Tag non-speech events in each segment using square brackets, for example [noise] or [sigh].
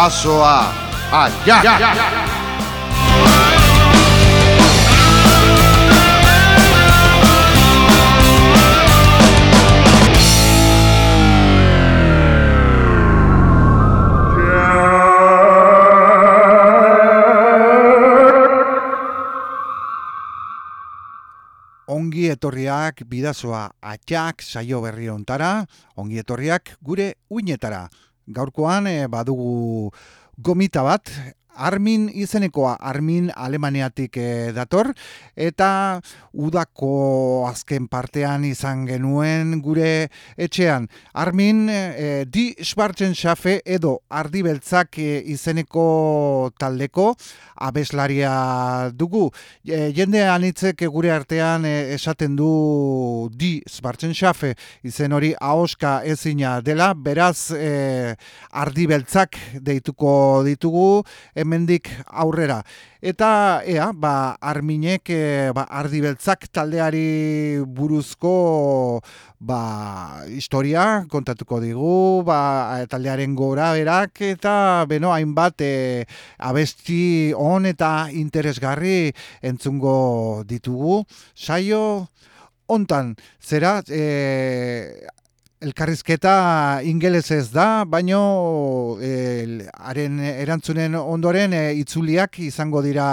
bidazoa allá. Ongi etorriak bidazoa atxak saio berri ontara, ongi etorriak gure uinetara. Gaurkoan eh, badugu gomita bat, Armin izenekoa, Armin Alemaniatik eh, dator, eta udako azken partean izan genuen gure etxean. Armin e, di Schwartzen Schafe edo Ardibeltzak e, izeneko taldeko abeslaria dugu. E, jende anitzek gure artean esaten du di Schwartzen Schafe izen hori ahoska ezina dela, beraz e, Ardibeltzak deituko ditugu, hemendik aurrera. Eta ea, ba, arminek e, ba, ardibeltzak taldeari buruzko ba, historia kontatuko digu, ba, taldearen gora berak, eta beno, hainbat e, abesti on eta interesgarri entzungo ditugu. Saio, ontan, zera, e, Elkarrizketa ingeles ez da, baino haren erantzunen ondoren e, itzuliak izango dira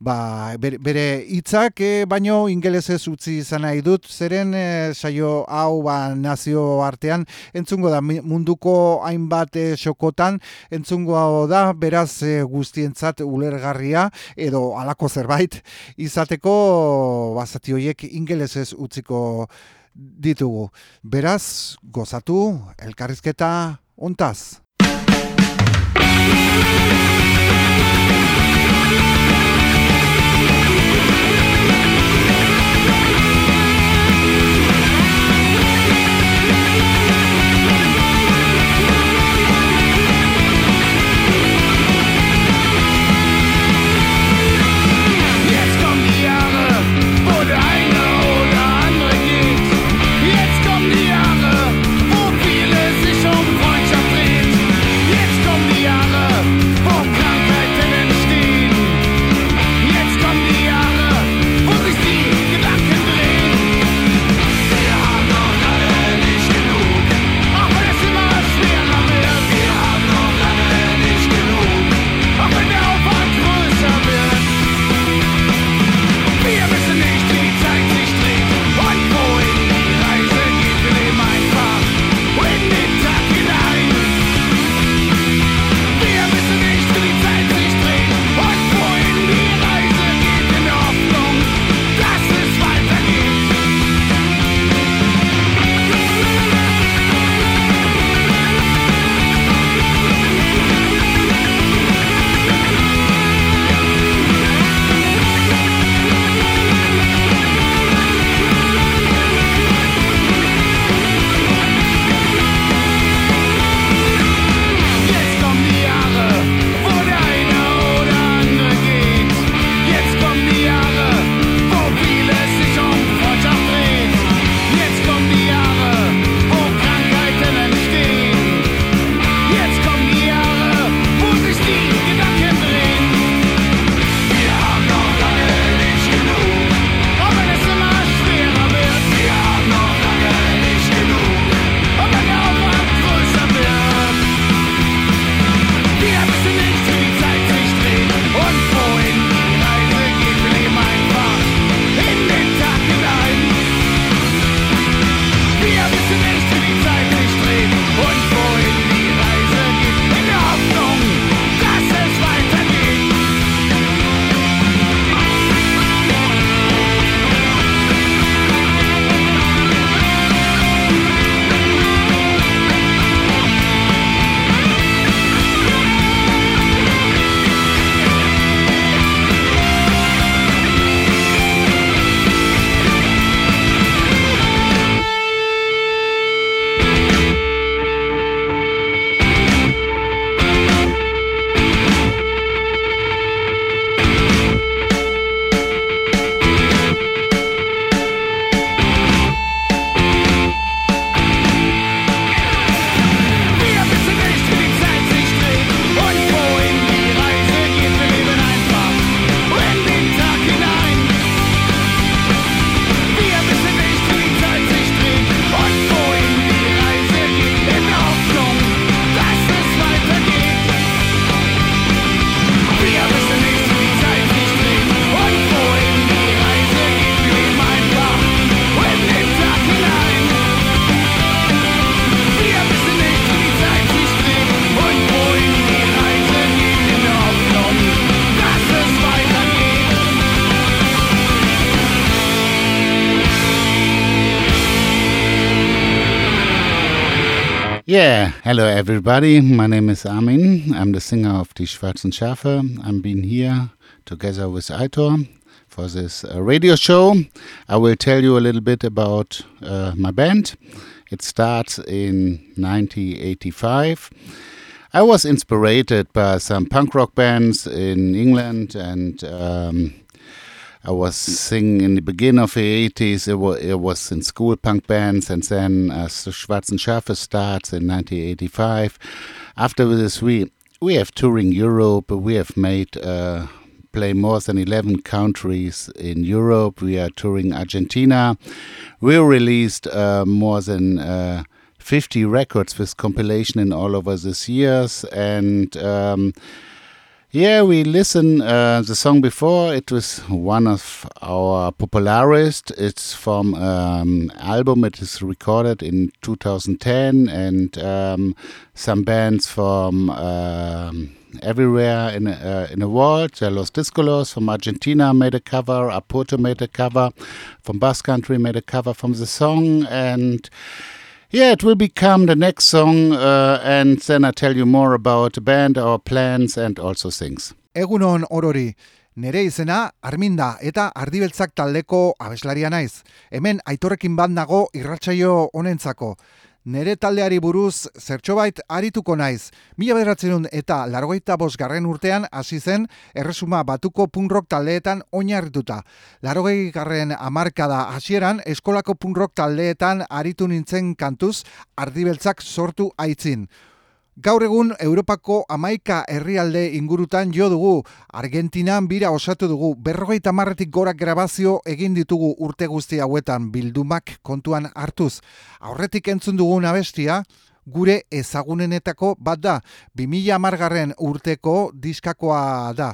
ba, bere hitzak, e, baino ingelesez utzi izan nahi dut, zeren e, saio hau ba, nazio artean entzungo da munduko hainbat e, xokotan entzungo da, beraz e, guztientzat ulergarria edo alako zerbait izateko bazati horiek ingelesez utziko ditugu. Beraz, gozatu, elkarrizketa, ontaz. Yeah, hello everybody. My name is Armin. I'm the singer of Die Schwarzen Schafe. I'm been here together with Aitor for this uh, radio show. I will tell you a little bit about uh, my band. It starts in 1985. I was inspired by some punk rock bands in England and um, I was singing in the beginning of the 80s. It was, it was in school punk bands, and then as the Schwarzen Schafe starts in 1985. After this, we we have touring Europe. We have made uh, play more than 11 countries in Europe. We are touring Argentina. We released uh, more than uh, 50 records with compilation in all over these years, and um, yeah, we listened uh, the song before. It was one of our popularist. It's from um, album. It is recorded in 2010, and um, some bands from um, everywhere in uh, in the world. Los Discolos from Argentina made a cover. Apoto made a cover. From Basque Country made a cover from the song, and yeah, it will become the next song, uh, and then I tell you more about the band, our plans, and also things. Egunon orori, nere izena Arminda eta Ardibeltzak taldeko abeslaria naiz. Hemen aitorrekin bat nago irratsaio honentzako. Nere taldeari buruz zertxobait arituko naiz. Mila bederatzen eta largoita garren urtean hasi zen erresuma batuko punrock taldeetan oinarrituta. Larogei garren amarkada hasieran eskolako punrock taldeetan aritu nintzen kantuz ardibeltzak sortu aitzin. Gaur egun Europako amaika herrialde ingurutan jo dugu, Argentinan bira osatu dugu, berrogeita marretik gora grabazio egin ditugu urte guzti hauetan bildumak kontuan hartuz. Aurretik entzun dugun abestia, gure ezagunenetako bat da, 2000 amargarren urteko diskakoa da.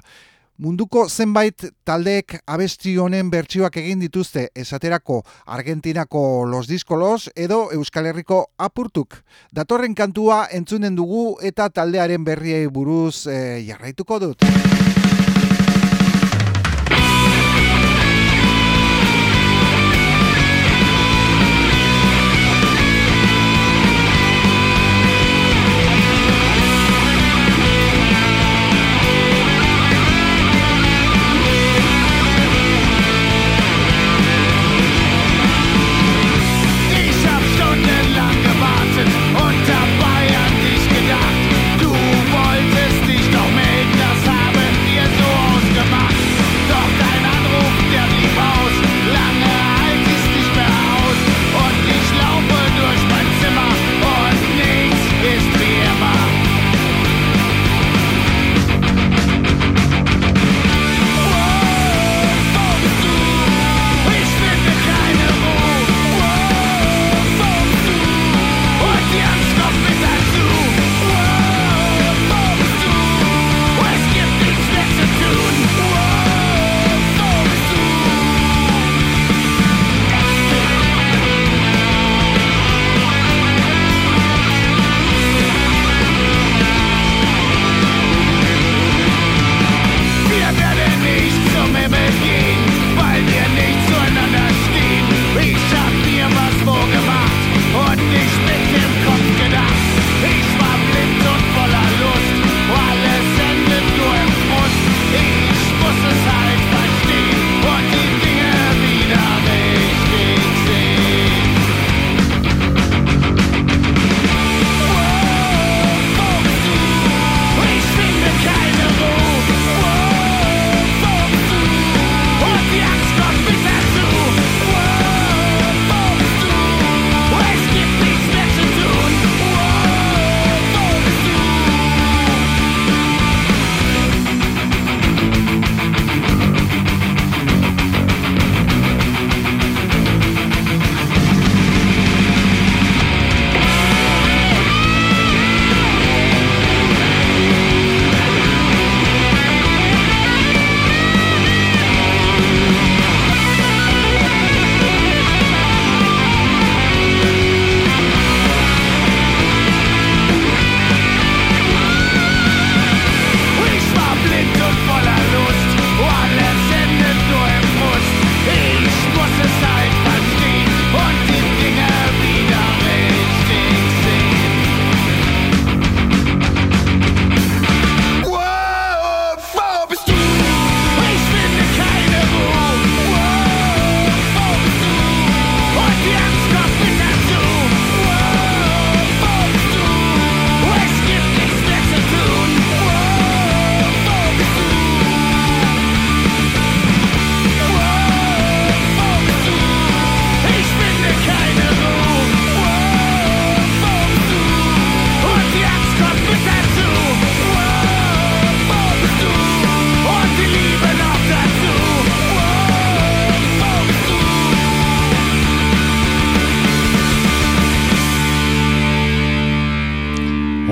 Munduko zenbait taldeek abesti honen bertsioak egin dituzte esaterako Argentinako Los Diskolos edo Euskal Herriko Apurtuk. Datorren kantua entzunen dugu eta taldearen berriei buruz e, jarraituko dut.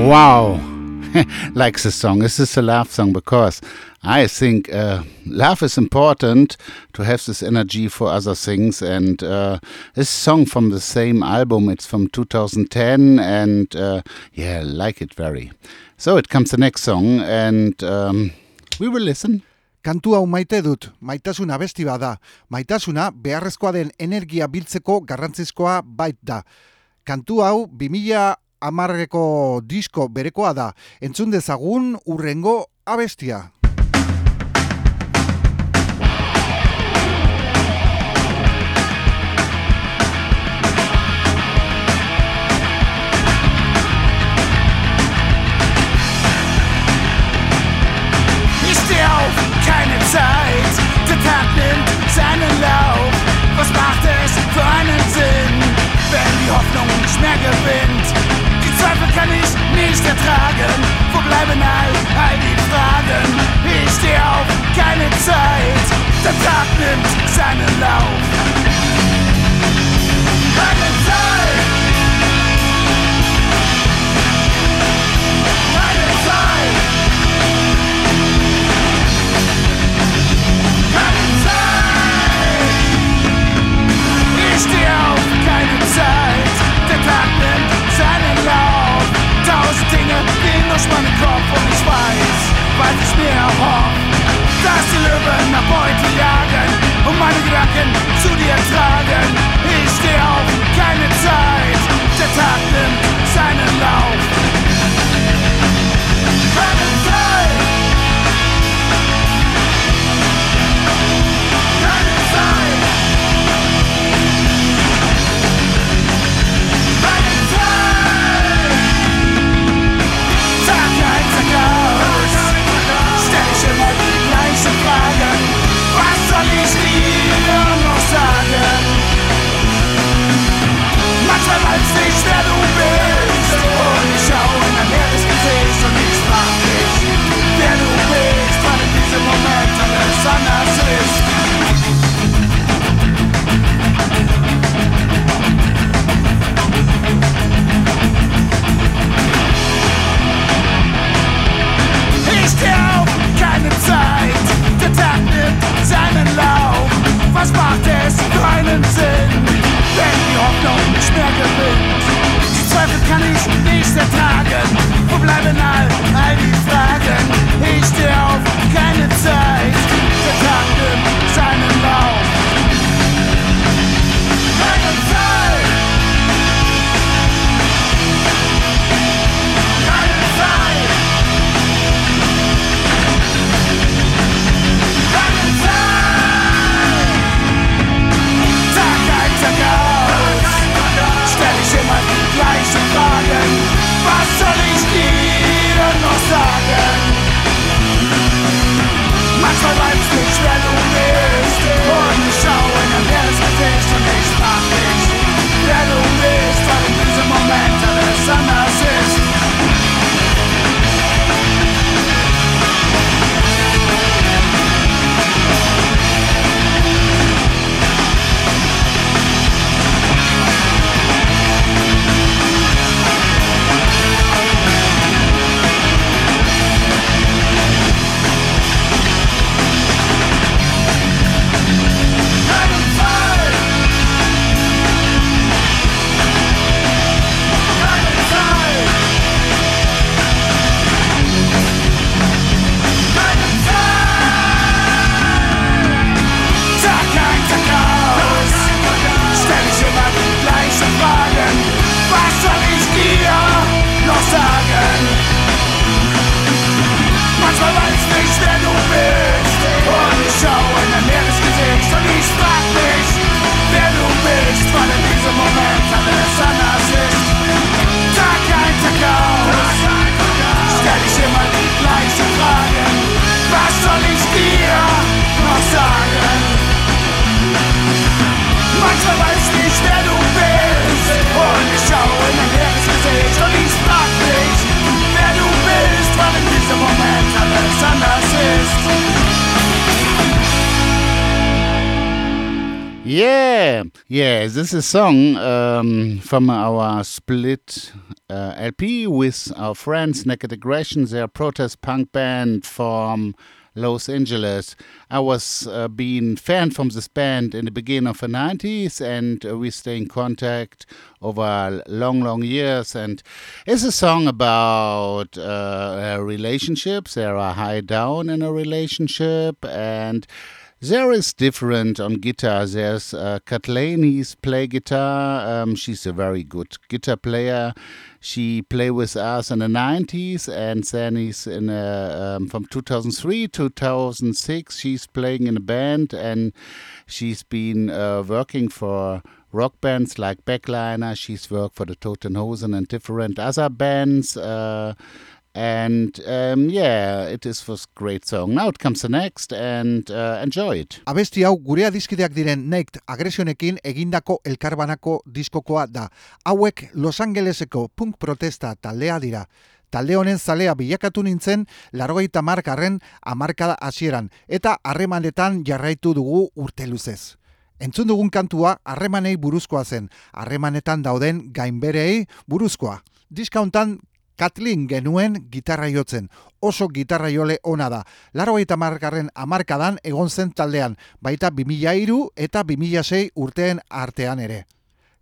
Wow. [laughs] likes the song. This is a love song because I think uh, love is important to have this energy for other things. And uh, this song from the same album, it's from 2010, and uh, yeah, like it very. So it comes the next song, and um, we will listen. Kantu hau maite dut, maitasuna besti bada. Maitasuna beharrezkoa den energia biltzeko garrantzizkoa bait da. Kantu hau 2000 amarreko disko berekoa da. Entzun dezagun urrengo abestia. Zeit, nimmt seinen Lauf. Was macht es für einen Sinn, wenn die Hoffnung nicht mehr gewinnt? Zweifel kann ich nicht ertragen, wo bleiben all, all die Fragen? Ich steh auf, keine Zeit, der Tag nimmt seinen Lauf. Keine Zeit! Keine Zeit! Ich steh auf, keine Zeit. Der Tag nimmt meine Gedanken zu dir tragen. Was macht es für einen Sinn, wenn die Hoffnung nicht mehr gewinnt? Die Zweifel kann ich nicht ertragen, wo bleiben all, all die Fragen? Ich steh auf, keine Zeit, der Tag nimmt seinen Lauf. Try This is a song um, from our split uh, LP with our friends Naked Aggression. They're a protest punk band from Los Angeles. I was uh, being fan from this band in the beginning of the 90s, and uh, we stay in contact over long, long years. And it's a song about uh, relationships. There are high down in a relationship, and there is different on guitar. There's uh, Kathleen, he's play guitar. Um, she's a very good guitar player. She played with us in the 90s, and then he's in a, um, from 2003 2006. She's playing in a band, and she's been uh, working for rock bands like Backliner. She's worked for the Toten Hosen and different other bands. Uh, and um, yeah, it is was great song. Now it comes the next and uh, enjoy it. Abesti hau gure adizkideak diren Naked agresionekin egindako elkarbanako diskokoa da. Hauek Los Angeleseko punk protesta taldea dira. Talde honen zalea bilakatu nintzen larogeita markarren amarkada hasieran eta harremanetan jarraitu dugu urte luzez. Entzun dugun kantua harremanei buruzkoa zen, harremanetan dauden gainberei buruzkoa. Diskauntan Katlin genuen gitarra jotzen. Oso gitarra jole ona da. Laro eta margarren amarkadan egon zen taldean, baita 2002 eta 2006 urteen artean ere.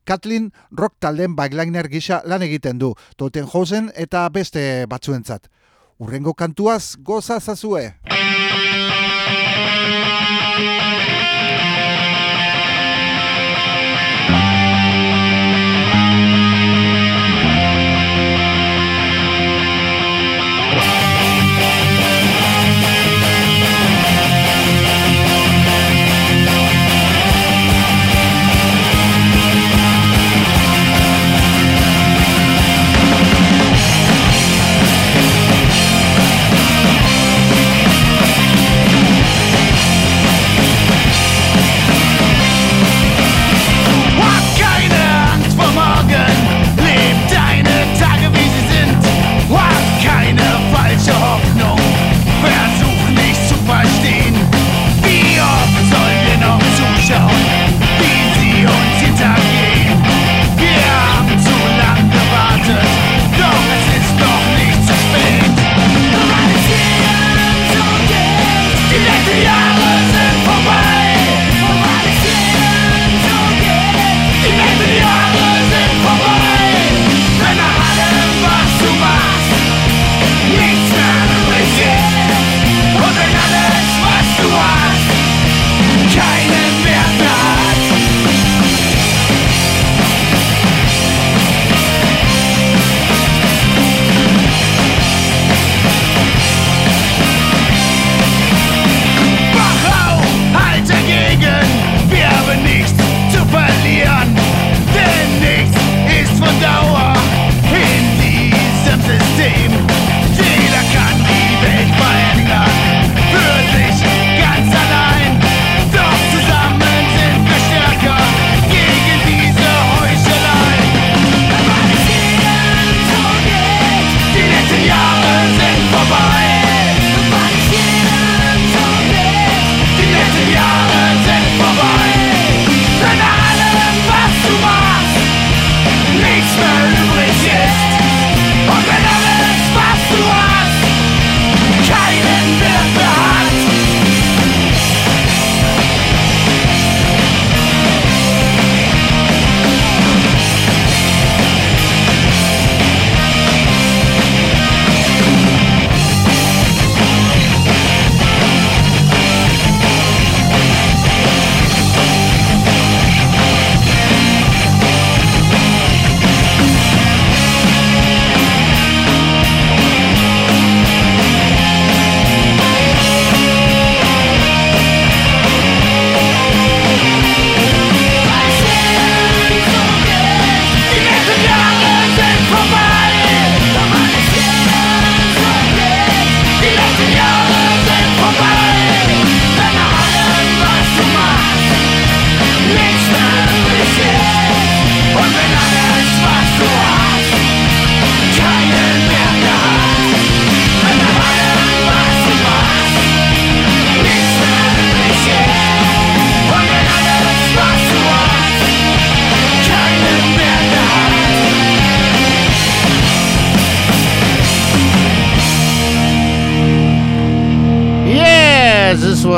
Katlin rock talden backliner gisa lan egiten du, toten jozen eta beste batzuentzat. Urrengo kantuaz goza zazue.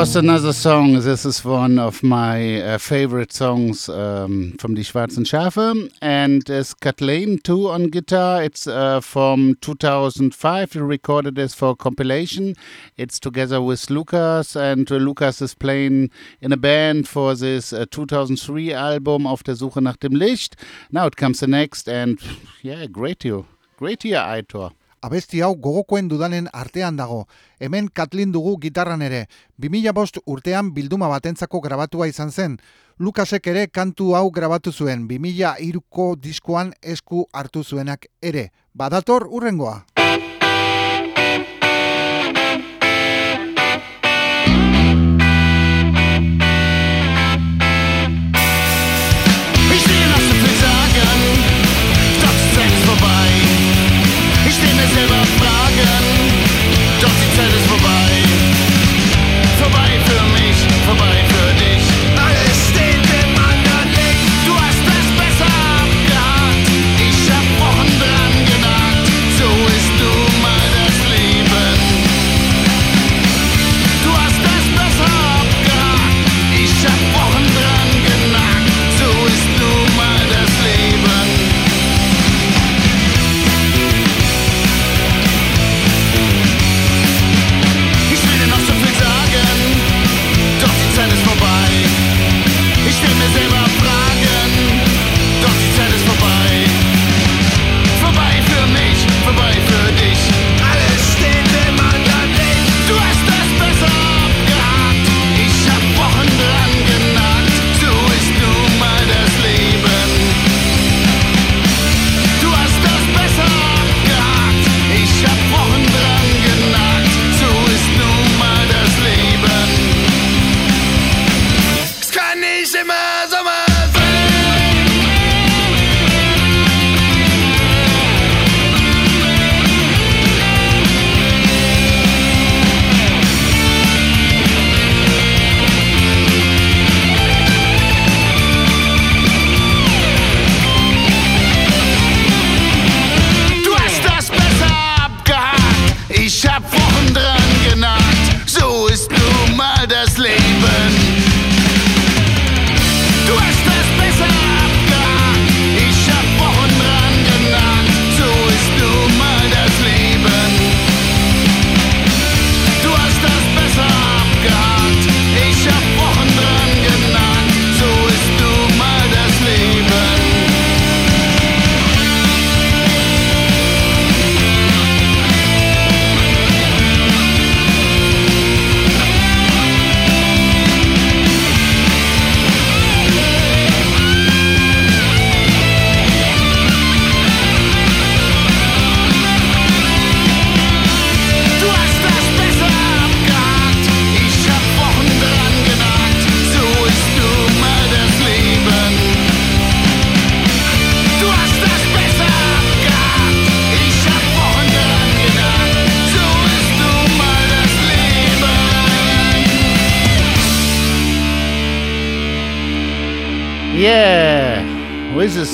Was another song. This is one of my uh, favorite songs um, from Die Schwarzen Schafe, and it's Kathleen too on guitar. It's uh, from 2005. We recorded this for compilation. It's together with Lucas, and uh, Lucas is playing in a band for this uh, 2003 album Auf der Suche nach dem Licht. Now it comes the next, and yeah, great you, great year, Aitor. Abesti hau gogokoen dudanen artean dago. Hemen Katlin dugu gitarran ere. 2005 bost urtean bilduma batentzako grabatua izan zen. Lukasek ere kantu hau grabatu zuen. 2000 iruko diskoan esku hartu zuenak ere. Badator urrengoa.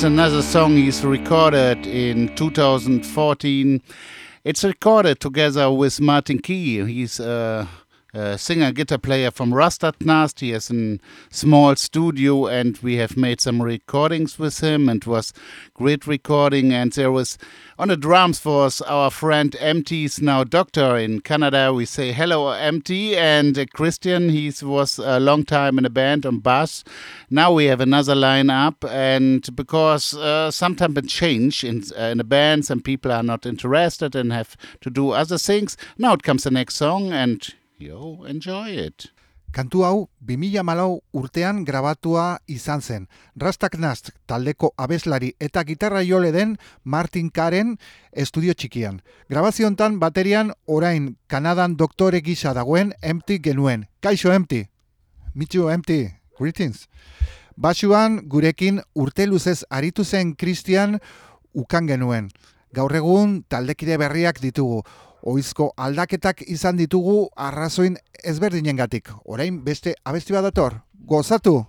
Another song he's recorded in 2014. It's recorded together with Martin Key. He's a, a singer guitar player from Rastatnast. He has a small studio, and we have made some recordings with him, and was great recording. And there was on the drums was our friend MT's now doctor in Canada. We say hello, MT, and uh, Christian. He was a long time in a band on bass. Now we have another lineup, and because uh, sometimes it change in uh, in a band, some people are not interested and have to do other things. Now it comes the next song, and you enjoy it. Kantu hau 2004 urtean grabatua izan zen. Rastak Nast taldeko abeslari eta gitarra jole den Martin Karen estudio txikian. Grabazio hontan baterian orain Kanadan doktore gisa dagoen Empty genuen. Kaixo Empty. Mitxu Empty. Greetings. Basuan gurekin urte luzez aritu zen Christian ukan genuen. Gaur egun taldekide berriak ditugu. Oizko aldaketak izan ditugu arrazoin ezberdinengatik. Orain beste abesti bat dator. Gozatu!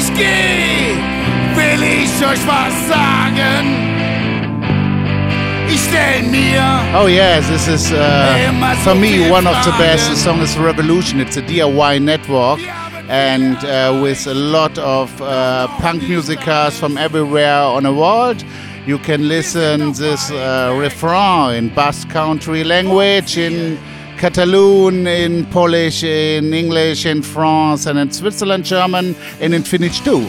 ich geh, will ich euch was sagen. Ich stell mir Oh yes, this is uh, for me one of the best. The song is Revolution. It's a DIY network, and uh, with a lot of uh, punk musicers from everywhere on the world. You can listen this uh, refrain in Basque Country language, in Catalan, in Polish, in English, in France, and in Switzerland, German, and in Finnish too.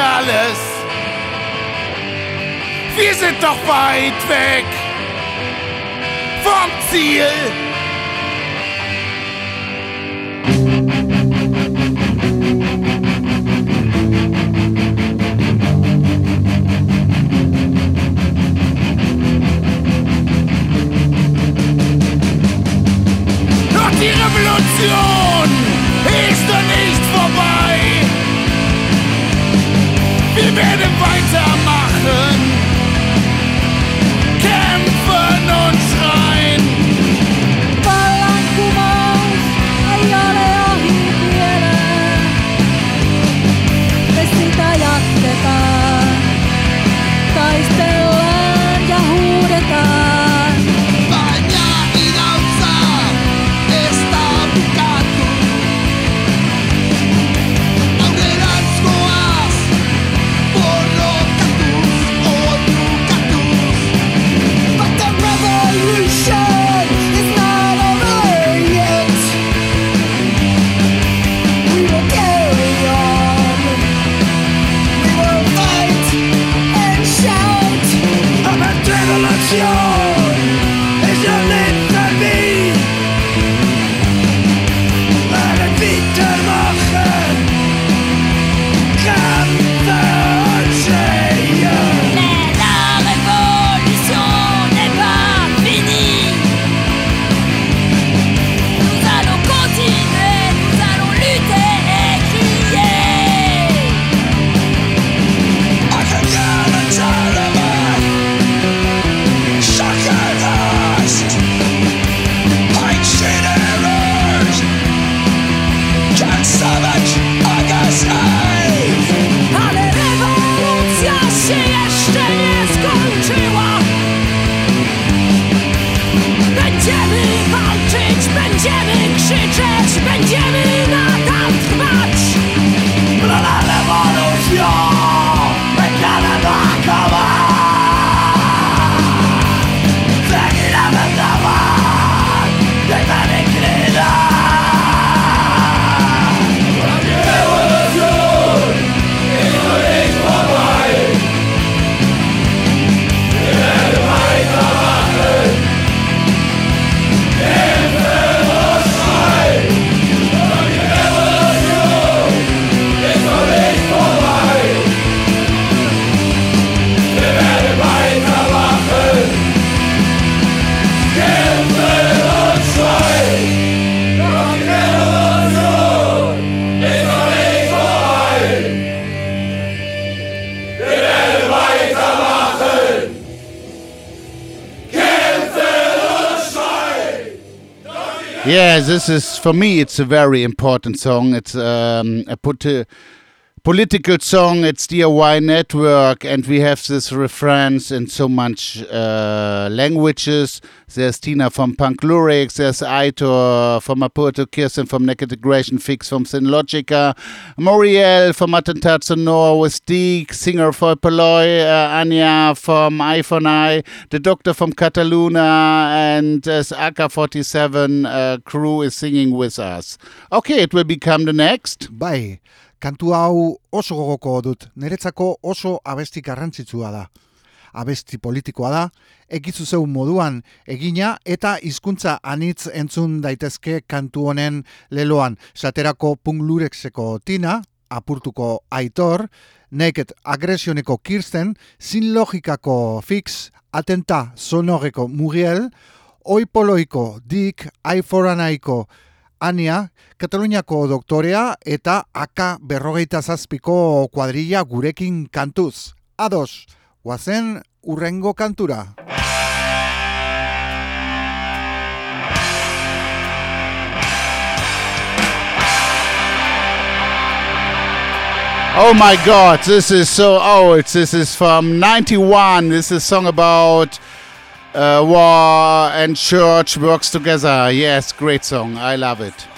Alles. Wir sind doch weit weg vom Ziel. This is for me. It's a very important song. It's um, a put political song. It's DIY Network, and we have this reference in so much uh, languages. There's Tina from Punk Lyrics, there's Aitor from Apuerto Kirsten from Naked Aggression, Fix from Synlogica, Moriel from Attentat Sonor with Deek, singer for Poloi, uh, Anya from iPhone I, the Doctor from Cataluna, and uh, AK-47 uh, crew is singing with us. Okay, it will become the next. Bai, kantu hau oso gogoko dut, niretzako oso abesti garrantzitsua da. Abesti politikoa da, ekizu zeu moduan egina eta hizkuntza anitz entzun daitezke kantu honen leloan. Saterako punk lurekseko tina, apurtuko aitor, naked agresioneko kirsten, sin logikako fix, atenta sonoreko muriel, oipoloiko dik, aiforanaiko Ania, Kataluniako doktorea eta aka berrogeita zazpiko kuadrilla gurekin kantuz. Ados, guazen urrengo kantura. Oh my god, this is so old. This is from 91. This is a song about Uh, war and church works together. Yes, great song. I love it.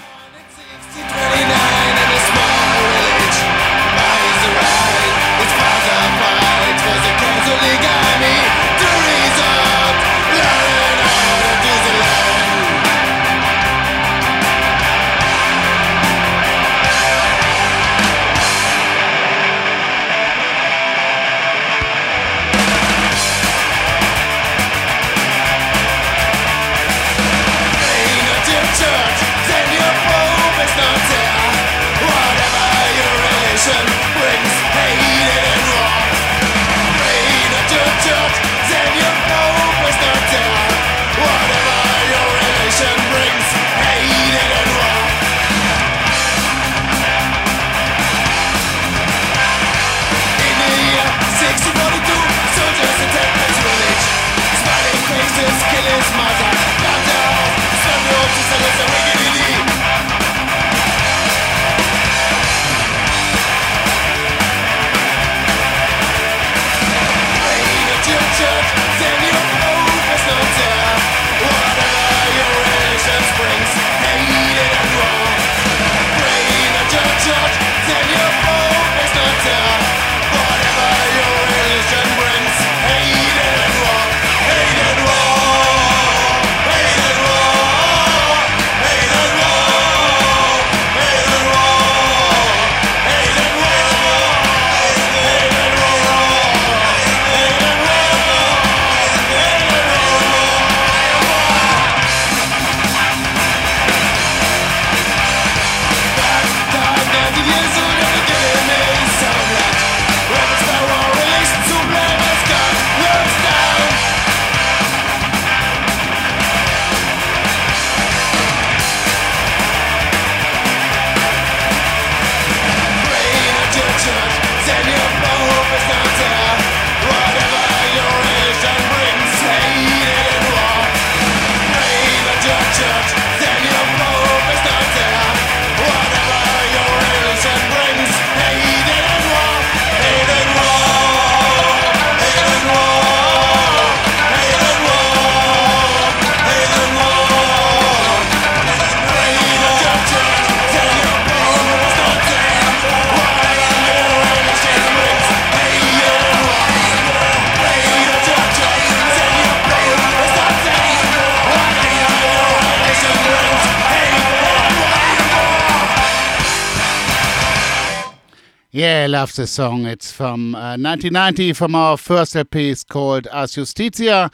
Yeah, I love this song. It's from uh, 1990 from our first LP. Called Ars Justitia.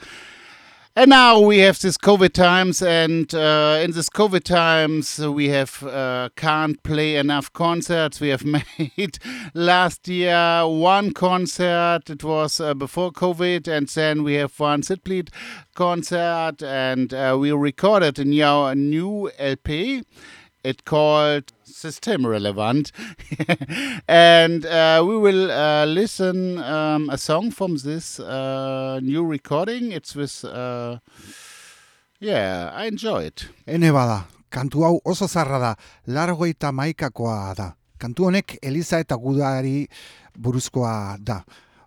And now we have this COVID times, and uh, in this COVID times we have uh, can't play enough concerts. We have [laughs] made last year one concert. It was uh, before COVID, and then we have one Sitpleat concert, and uh, we recorded new, a new LP. It called System Relevant, [laughs] and uh, we will uh, listen um, a song from this uh, new recording. It's with, uh, yeah, I enjoy it. Ene bada, kantu hau oso zarra da, largoita maikakoa da. Kantu honek Eliza eta Gudari buruzkoa da.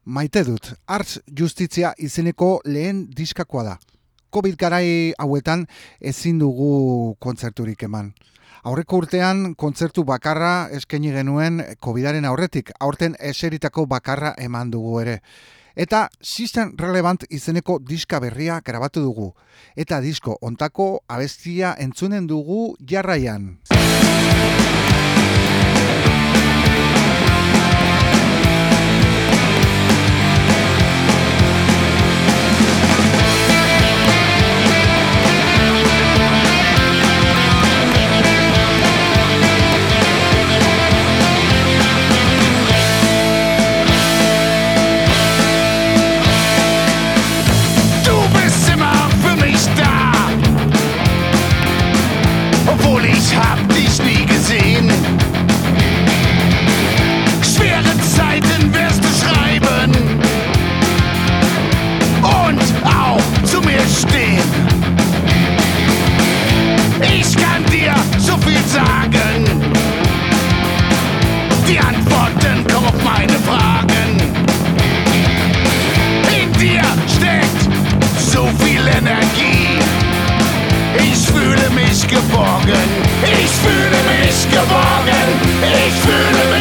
Maite dut, Arts Justizia izeneko lehen diskakoa da. COVID garai hauetan ezin dugu kontzerturik eman. Aurreko urtean kontzertu bakarra eskaini genuen COVIDaren aurretik, aurten eseritako bakarra eman dugu ere. Eta System Relevant izeneko diska berria grabatu dugu. Eta disko ontako abestia entzunen dugu jarraian. Obwohl ich hab dich nie gesehen. Schwere Zeiten wirst du schreiben. Und auch zu mir stehen. Ich kann dir so viel sagen. Geborgen. Ich fühle mich geborgen. Ich fühle mich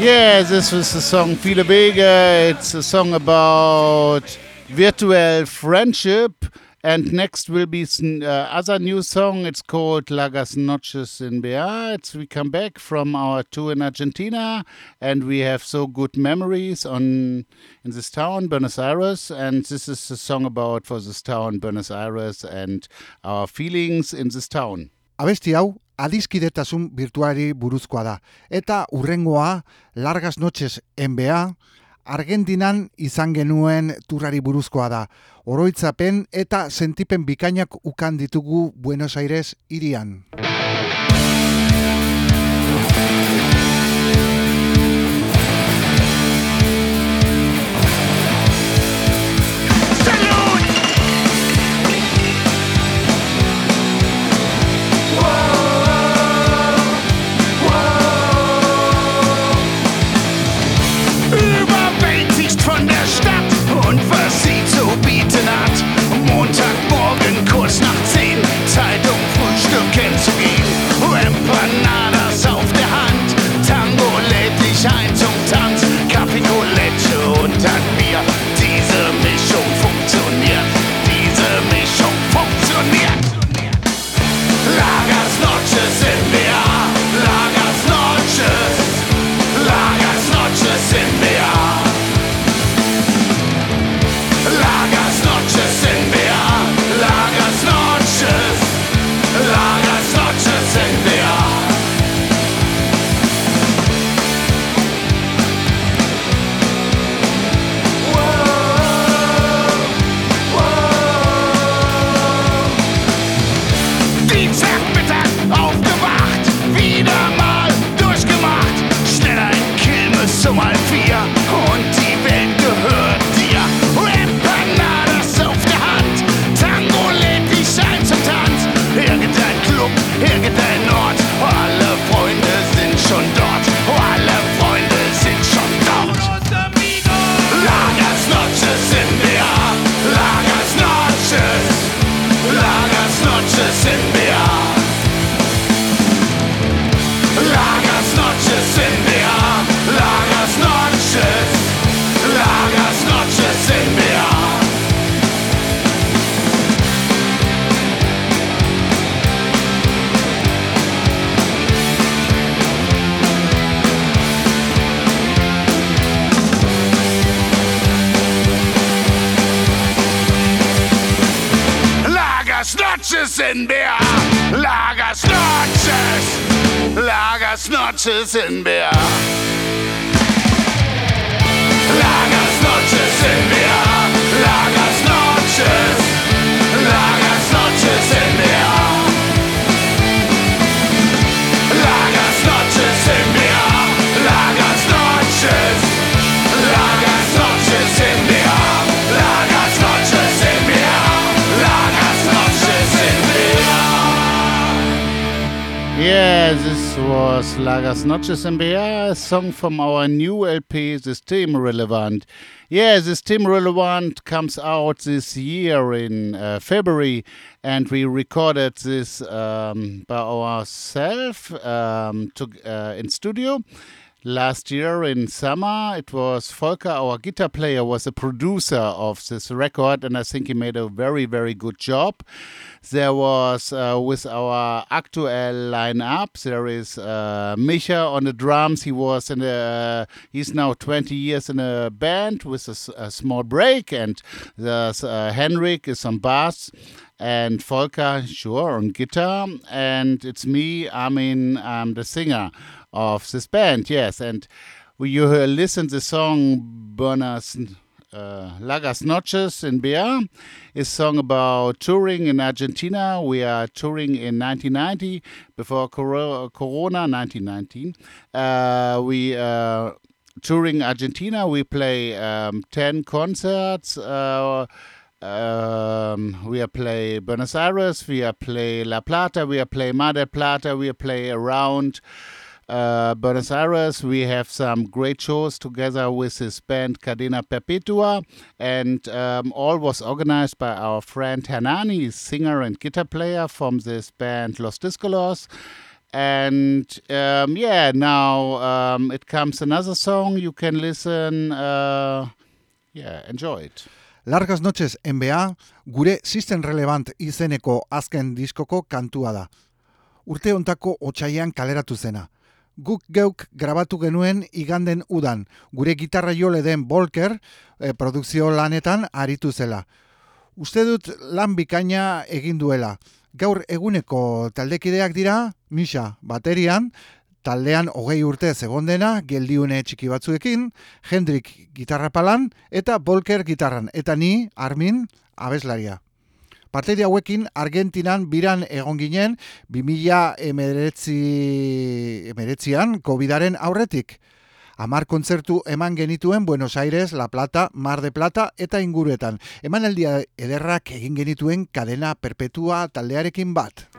Yeah, this was the song Viele Wege. It's a song about virtual friendship. And next will be uh, other new song. It's called Lagas Noches in BA. It's we come back from our tour in Argentina, and we have so good memories on in this town, Buenos Aires. And this is a song about for this town, Buenos Aires, and our feelings in this town. Abesti hau, adiskidetasun virtuari buruzkoa da. Eta urrengoa, largas noches NBA, Argentinan izan genuen turrari buruzkoa da. Oroitzapen eta sentipen bikainak ukan ditugu Buenos Aires irian. Noches in Bär, a song from our new LP, System Relevant. Yeah, System Relevant comes out this year in uh, February, and we recorded this um, by ourselves um, uh, in studio. Last year in summer, it was Volker, our guitar player, was a producer of this record, and I think he made a very, very good job. There was uh, with our actual lineup. There is uh, Micha on the drums. He was in a. He's now 20 years in a band with a small break, and there's uh, Henrik is on bass, and Volker sure on guitar, and it's me. I mean, I'm the singer of this band. Yes, and you listen the song Buenas uh, Lagas Noches in Bea, is song about touring in Argentina. We are touring in 1990 before Coro- Corona, 1919. Uh, we uh, touring Argentina. We play um, 10 concerts. Uh, um, we are play Buenos Aires, we are play La Plata, we are play Mar del Plata, we are play around uh, Buenos Aires. We have some great shows together with his band Cadena Perpetua, and um, all was organized by our friend Hernani, singer and guitar player from this band Los Discolos. And um, yeah, now um, it comes another song you can listen. Uh, yeah, enjoy it. Largas Noches NBA gure System Relevant izeneko azken diskoko kantua da. Urte hontako otsaian kaleratu zena. Guk geuk grabatu genuen iganden udan, gure gitarra jole den Volker eh, produkzio lanetan aritu zela. Uste dut lan bikaina egin duela. Gaur eguneko taldekideak dira, Misha baterian, taldean hogei urte zegondena, geldiune txiki batzuekin, Hendrik gitarra palan, eta Volker gitarran, eta ni, Armin, abeslaria. Parteri hauekin Argentinan biran egon ginen 2000 emeretzian COVID-aren aurretik. Amar kontzertu eman genituen Buenos Aires, La Plata, Mar de Plata eta inguruetan. Emanaldia ederrak egin genituen kadena perpetua taldearekin bat.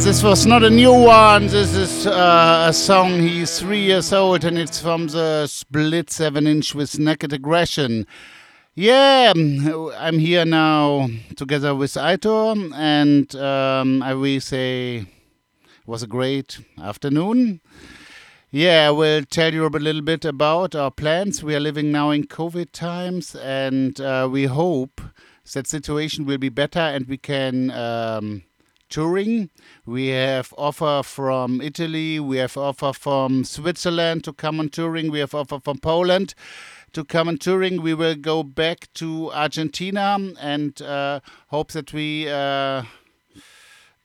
This was not a new one. This is uh, a song. He's three years old, and it's from the split seven-inch with Naked Aggression. Yeah, I'm here now together with Aitor, and um, I will say it was a great afternoon. Yeah, I will tell you a little bit about our plans. We are living now in COVID times, and uh, we hope that situation will be better and we can um, touring. We have offer from Italy. We have offer from Switzerland to come on touring. We have offer from Poland to come on touring. We will go back to Argentina and uh, hope that we. Uh,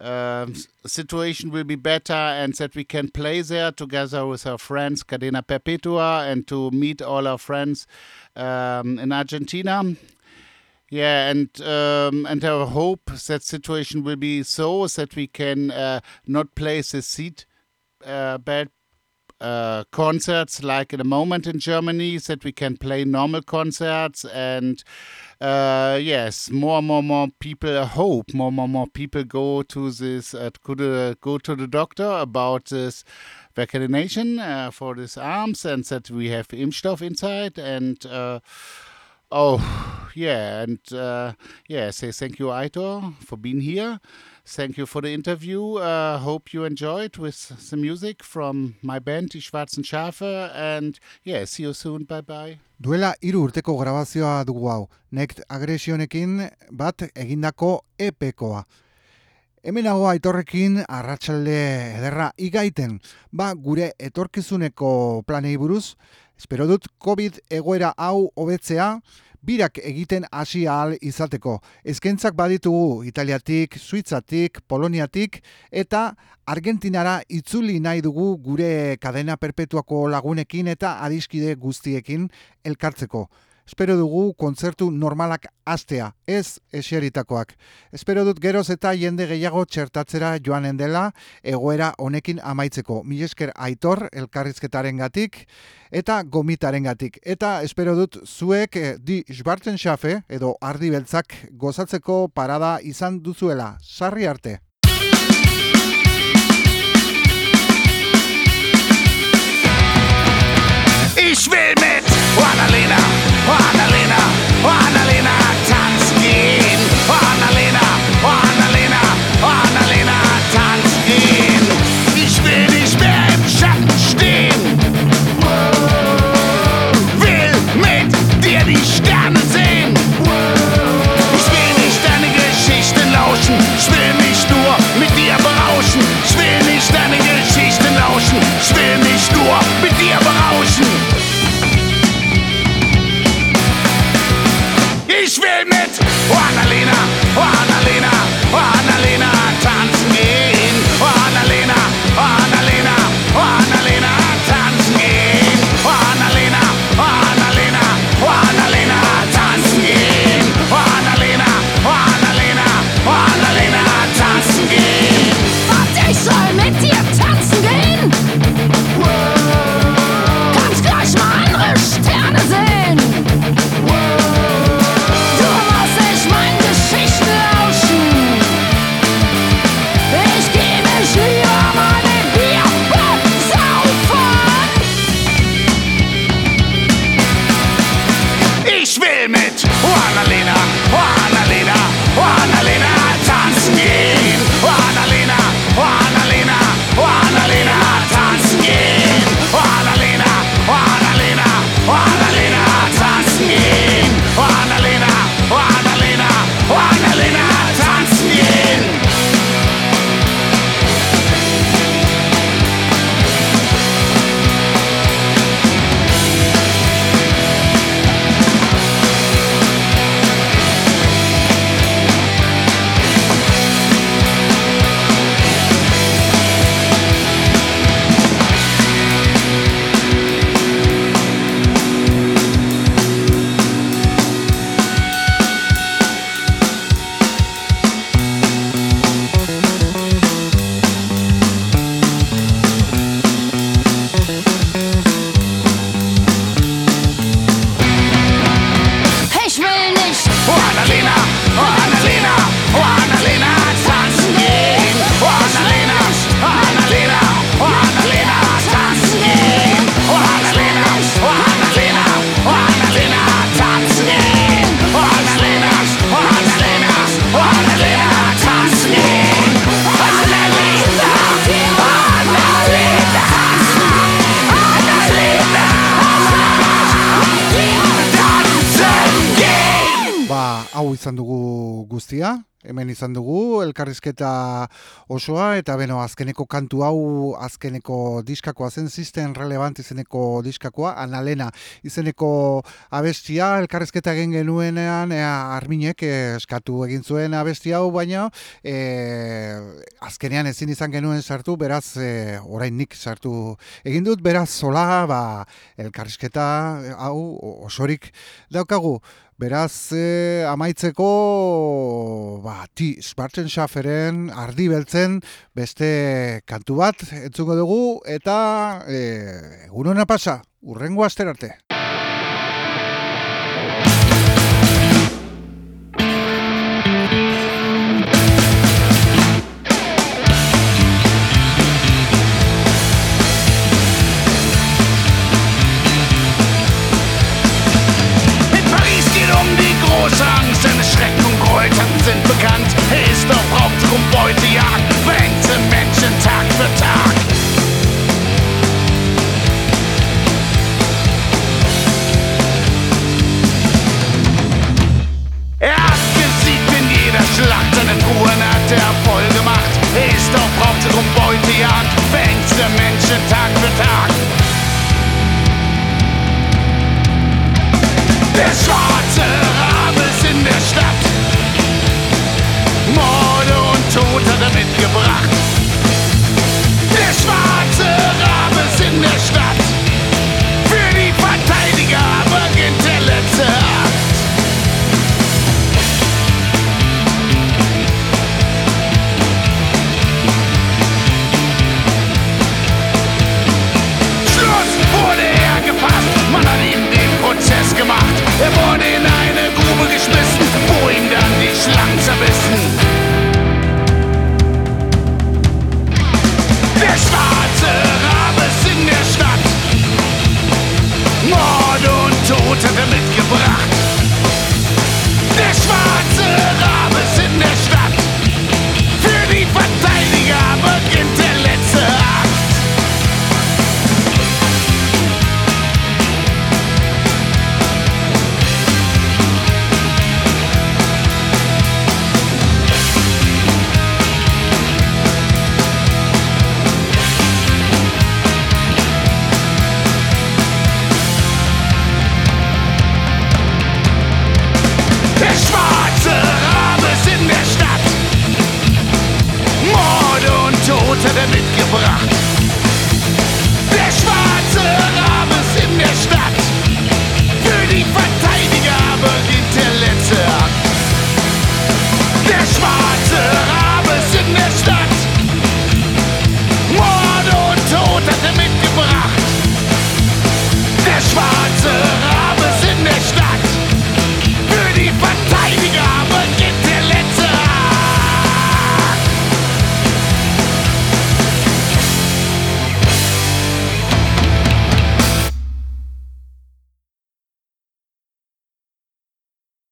uh, situation will be better and that we can play there together with our friends Cadena Perpetua and to meet all our friends um, in Argentina. Yeah, and um, and our hope that situation will be so that we can uh, not place a seat uh, bad uh, concerts like in a moment in Germany, that we can play normal concerts and uh, yes, more and more more people I hope more and more more people go to this uh, could uh, go to the doctor about this vaccination uh, for these arms and that we have Impfstoff inside and. Oh, yeah, and uh, yeah, say thank you, Aitor, for being here. Thank you for the interview. Uh, hope you enjoyed with the music from my band, Die Schwarzen Schafe, and yeah, see you soon. Bye bye. Duela hiru urteko grabazioa dugu hau, nekt agresionekin bat egindako epekoa. Hemen nago aitorrekin arratsalde ederra igaiten, ba gure etorkizuneko planei buruz, espero dut COVID egoera hau hobetzea, birak egiten hasi ahal izateko. Ezkentzak baditugu Italiatik, Suitzatik, Poloniatik eta Argentinara itzuli nahi dugu gure kadena perpetuako lagunekin eta adiskide guztiekin elkartzeko. Espero dugu kontzertu normalak astea, ez eseritakoak. Espero dut geroz eta jende gehiago txertatzera joanen dela egoera honekin amaitzeko. Mil esker aitor elkarrizketaren gatik eta gomitaren gatik. Eta espero dut zuek eh, di Schwarzen Schafe edo ardi beltzak gozatzeko parada izan duzuela. Sarri arte! Ich will mit Annalena, Annalena, Annalena Tanzkin, Annalena. Izan dugu guztia, hemen izan dugu, elkarrizketa osoa, eta beno, azkeneko kantu hau, azkeneko diskakoa zen, System Relevant izeneko diskakoa, analena izeneko abestia, elkarrizketa egin genuenean, ea, arminek eh, eskatu egin zuen abesti hau, baina e, azkenean ezin izan genuen sartu, beraz, e, orain nik sartu egin dut, beraz, zola, ba, elkarrizketa hau osorik daukagu. Beraz, eh, amaitzeko, ba, ti, Spartan Schaferen, ardi beltzen, beste kantu bat, entzuko dugu, eta eh, egun pasa, urrengo asterarte. Beutejagd, bängt Menschen Tag für Tag. Er hat gesiegt in jeder Schlacht, seine Touren hat er voll gemacht. Er ist auf Raubzug und Beutejagd, bängt Menschen Tag für Tag. Der Schwarz Mutter mitgebracht.